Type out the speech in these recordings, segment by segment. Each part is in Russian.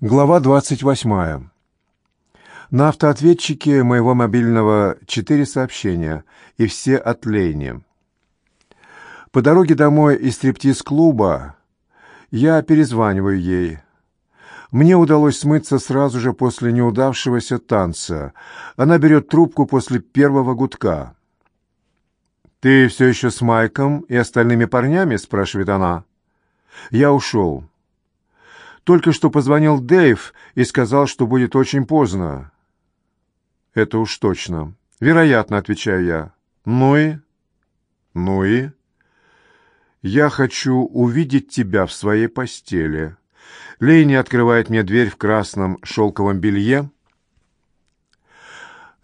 Глава 28. На автоответчике моего мобильного четыре сообщения, и все от Лейни. По дороге домой из стриптиз-клуба я перезваниваю ей. Мне удалось смыться сразу же после неудавшегося танца. Она берет трубку после первого гудка. «Ты все еще с Майком и остальными парнями?» — спрашивает она. «Я ушел. Только что позвонил Дэйв и сказал, что будет очень поздно». «Это уж точно. Вероятно», — отвечаю я. «Ну и?» «Ну и?» «Я хочу увидеть тебя в своей постели». Лейни открывает мне дверь в красном шелковом белье,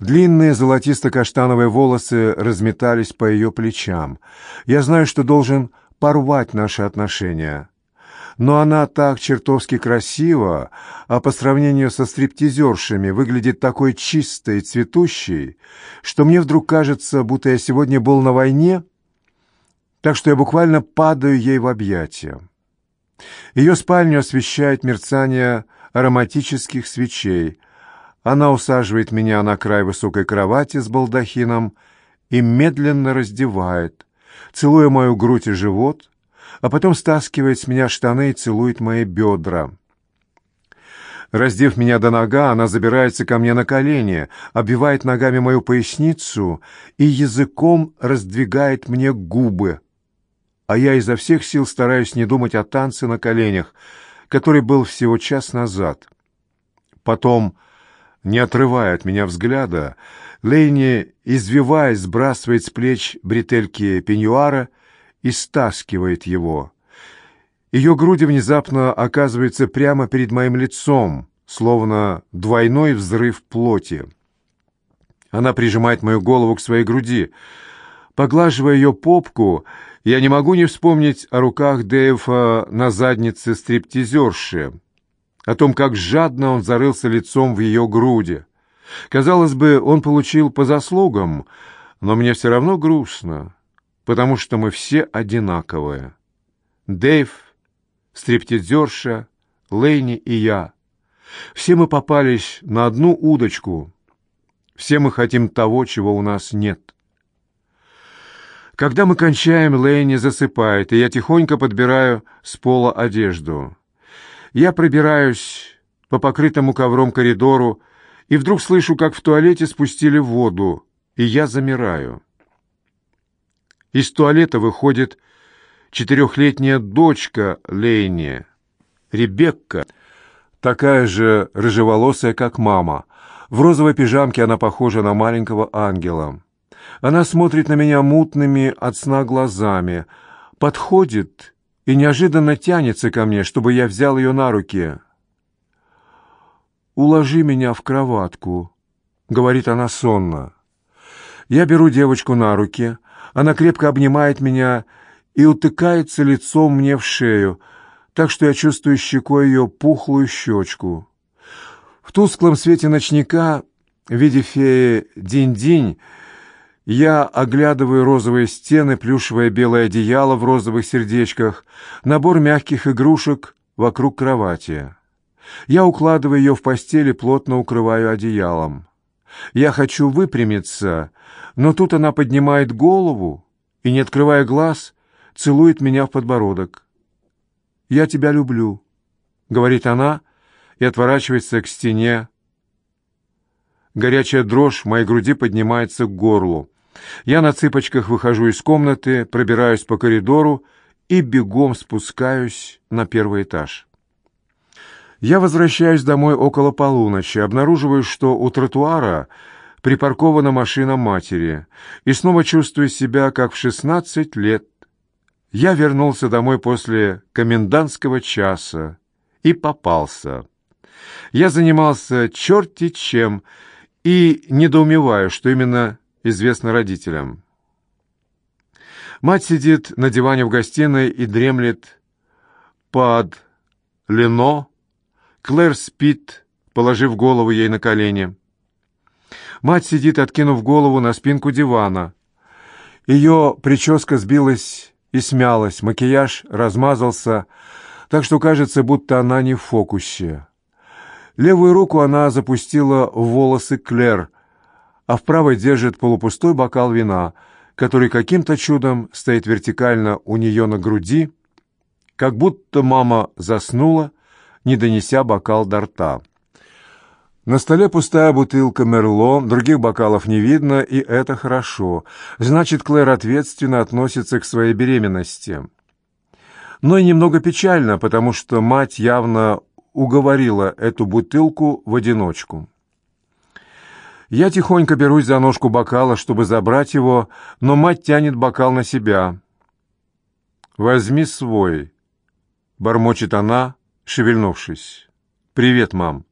Длинные золотисто-каштановые волосы разметались по ее плечам. Я знаю, что должен порвать наши отношения. Но она так чертовски красива, а по сравнению со стриптизершами выглядит такой чистой и цветущей, что мне вдруг кажется, будто я сегодня был на войне, так что я буквально падаю ей в объятия. Ее спальню освещает мерцание ароматических свечей — она усаживает меня на край высокой кровати с балдахином и медленно раздевает, целуя мою грудь и живот, а потом стаскивает с меня штаны и целует мои бедра. Раздев меня до нога, она забирается ко мне на колени, обвивает ногами мою поясницу и языком раздвигает мне губы. А я изо всех сил стараюсь не думать о танце на коленях, который был всего час назад. Потом не отрывая от меня взгляда, Лейни, извиваясь, сбрасывает с плеч бретельки пеньюара и стаскивает его. Ее груди внезапно оказываются прямо перед моим лицом, словно двойной взрыв плоти. Она прижимает мою голову к своей груди. Поглаживая ее попку, я не могу не вспомнить о руках Дэйва на заднице стриптизерши — о том, как жадно он зарылся лицом в ее груди. Казалось бы, он получил по заслугам, но мне все равно грустно, потому что мы все одинаковые. Дэйв, стриптизерша, Лейни и я. Все мы попались на одну удочку. Все мы хотим того, чего у нас нет. Когда мы кончаем, Лейни засыпает, и я тихонько подбираю с пола одежду. Я пробираюсь по покрытому ковром коридору и вдруг слышу, как в туалете спустили воду, и я замираю. Из туалета выходит четырехлетняя дочка Лейни, Ребекка, такая же рыжеволосая, как мама. В розовой пижамке она похожа на маленького ангела. Она смотрит на меня мутными от сна глазами, подходит и неожиданно тянется ко мне, чтобы я взял ее на руки. «Уложи меня в кроватку», — говорит она сонно. Я беру девочку на руки, она крепко обнимает меня и утыкается лицом мне в шею, так что я чувствую щекой ее пухлую щечку. В тусклом свете ночника в виде феи Динь-Динь я оглядываю розовые стены, плюшевое белое одеяло в розовых сердечках, набор мягких игрушек вокруг кровати. Я укладываю ее в постель и плотно укрываю одеялом. Я хочу выпрямиться, но тут она поднимает голову и, не открывая глаз, целует меня в подбородок. «Я тебя люблю», — говорит она и отворачивается к стене. Горячая дрожь в моей груди поднимается к горлу. Я на цыпочках выхожу из комнаты, пробираюсь по коридору и бегом спускаюсь на первый этаж. Я возвращаюсь домой около полуночи, обнаруживаю, что у тротуара припаркована машина матери, и снова чувствую себя, как в шестнадцать лет. Я вернулся домой после комендантского часа и попался. Я занимался черти чем и недоумеваю, что именно известно родителям. Мать сидит на диване в гостиной и дремлет под лено. Клэр спит, положив голову ей на колени. Мать сидит, откинув голову на спинку дивана. Ее прическа сбилась и смялась, макияж размазался, так что кажется, будто она не в фокусе. Левую руку она запустила в волосы Клер, а в правой держит полупустой бокал вина, который каким-то чудом стоит вертикально у нее на груди, как будто мама заснула, не донеся бокал до рта. На столе пустая бутылка Мерло, других бокалов не видно, и это хорошо. Значит, Клэр ответственно относится к своей беременности. Но и немного печально, потому что мать явно уговорила эту бутылку в одиночку. Я тихонько берусь за ножку бокала, чтобы забрать его, но мать тянет бокал на себя. «Возьми свой», — бормочет она, шевельнувшись. «Привет, мам».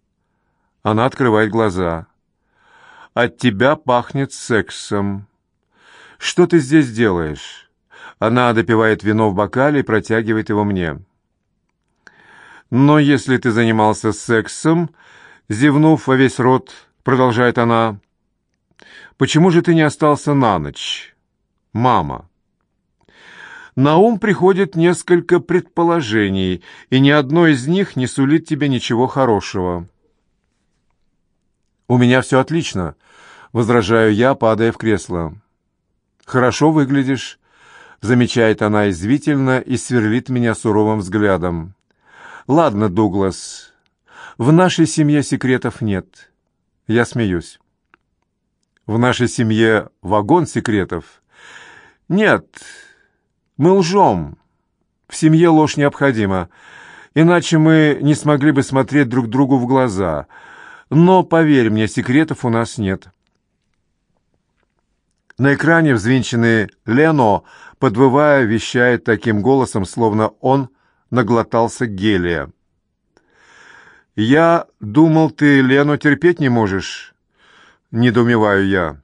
Она открывает глаза. «От тебя пахнет сексом. Что ты здесь делаешь?» Она допивает вино в бокале и протягивает его мне. «Но если ты занимался сексом...» Зевнув во весь рот, продолжает она. «Почему же ты не остался на ночь, мама?» На ум приходит несколько предположений, и ни одно из них не сулит тебе ничего хорошего. «У меня все отлично», — возражаю я, падая в кресло. «Хорошо выглядишь», — замечает она извительно и сверлит меня суровым взглядом. «Ладно, Дуглас, в нашей семье секретов нет». Я смеюсь. «В нашей семье вагон секретов?» «Нет, мы лжем. В семье ложь необходима, иначе мы не смогли бы смотреть друг другу в глаза». Но, поверь мне, секретов у нас нет. На экране взвинченный Лено, подвывая, вещает таким голосом, словно он наглотался гелия. «Я думал, ты Лену терпеть не можешь?» Недоумеваю я.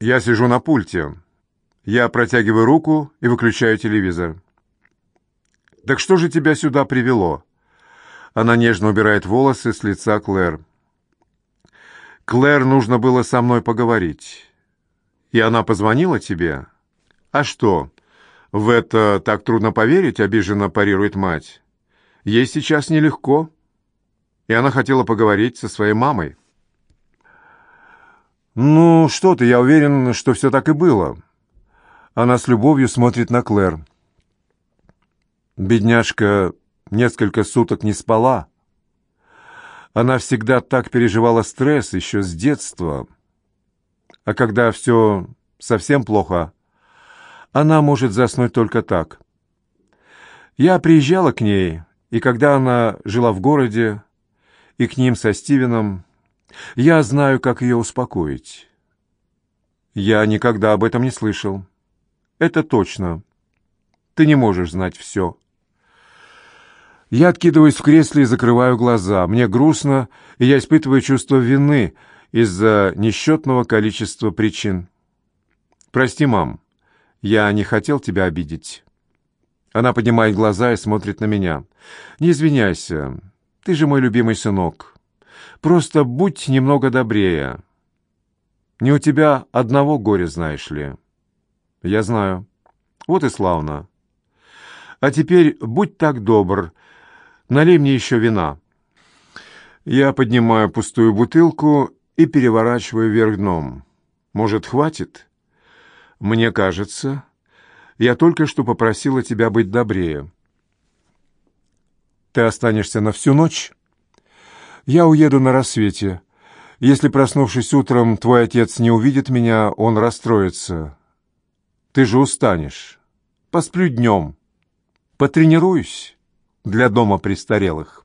Я сижу на пульте. Я протягиваю руку и выключаю телевизор. «Так что же тебя сюда привело?» Она нежно убирает волосы с лица Клэр. «Клэр, нужно было со мной поговорить. И она позвонила тебе? А что, в это так трудно поверить?» — обиженно парирует мать. «Ей сейчас нелегко, и она хотела поговорить со своей мамой». «Ну, что ты, я уверен, что все так и было». Она с любовью смотрит на Клэр. Бедняжка несколько суток не спала. Она всегда так переживала стресс еще с детства. А когда все совсем плохо, она может заснуть только так. Я приезжала к ней, и когда она жила в городе, и к ним со Стивеном, я знаю, как ее успокоить. Я никогда об этом не слышал. Это точно. Ты не можешь знать все. Я откидываюсь в кресле и закрываю глаза. Мне грустно, и я испытываю чувство вины из-за несчетного количества причин. «Прости, мам, я не хотел тебя обидеть». Она поднимает глаза и смотрит на меня. «Не извиняйся, ты же мой любимый сынок. Просто будь немного добрее. Не у тебя одного горя, знаешь ли». «Я знаю. Вот и славно. А теперь будь так добр, — Налей мне еще вина». Я поднимаю пустую бутылку и переворачиваю вверх дном. «Может, хватит?» «Мне кажется, я только что попросила тебя быть добрее». «Ты останешься на всю ночь?» «Я уеду на рассвете. Если, проснувшись утром, твой отец не увидит меня, он расстроится. Ты же устанешь. Посплю днем. Потренируюсь» для дома престарелых.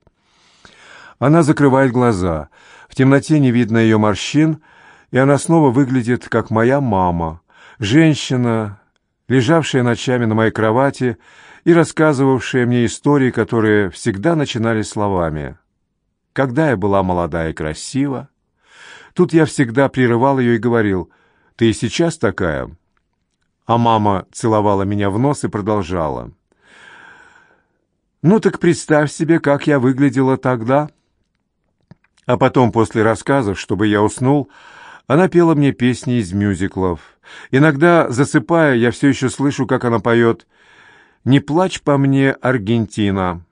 Она закрывает глаза. В темноте не видно ее морщин, и она снова выглядит, как моя мама, женщина, лежавшая ночами на моей кровати и рассказывавшая мне истории, которые всегда начинались словами. «Когда я была молода и красива...» Тут я всегда прерывал ее и говорил, «Ты и сейчас такая?» А мама целовала меня в нос и продолжала. Ну так представь себе, как я выглядела тогда. А потом, после рассказов, чтобы я уснул, она пела мне песни из мюзиклов. Иногда, засыпая, я все еще слышу, как она поет «Не плачь по мне, Аргентина».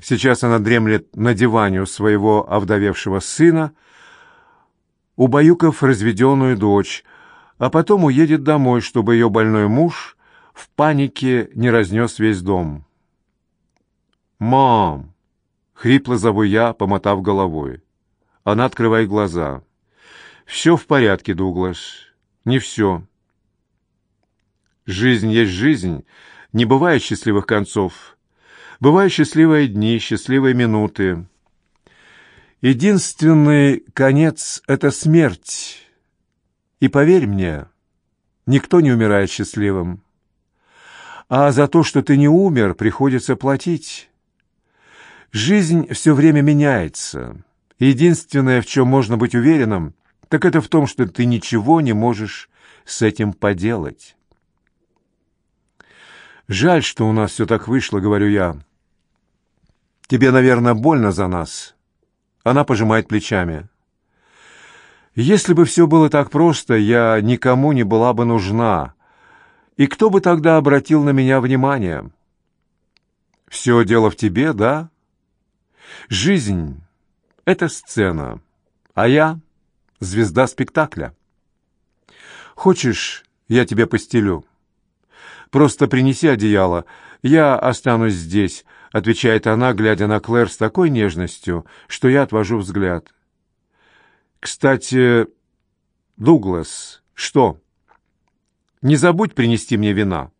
Сейчас она дремлет на диване у своего овдовевшего сына, убаюкав разведенную дочь, а потом уедет домой, чтобы ее больной муж в панике не разнес весь дом. «Мам!» — хрипло зову я, помотав головой. Она открывает глаза. «Все в порядке, Дуглас. Не все. Жизнь есть жизнь. Не бывает счастливых концов. Бывают счастливые дни, счастливые минуты. Единственный конец — это смерть. И поверь мне, никто не умирает счастливым. А за то, что ты не умер, приходится платить. Жизнь все время меняется. Единственное, в чем можно быть уверенным, так это в том, что ты ничего не можешь с этим поделать. «Жаль, что у нас все так вышло», — говорю я. «Тебе, наверное, больно за нас». Она пожимает плечами. «Если бы все было так просто, я никому не была бы нужна. И кто бы тогда обратил на меня внимание?» «Все дело в тебе, да?» «Жизнь — это сцена, а я — звезда спектакля. Хочешь, я тебе постелю?» Просто принеси одеяло. Я останусь здесь», — отвечает она, глядя на Клэр с такой нежностью, что я отвожу взгляд. «Кстати, Дуглас, что? Не забудь принести мне вина».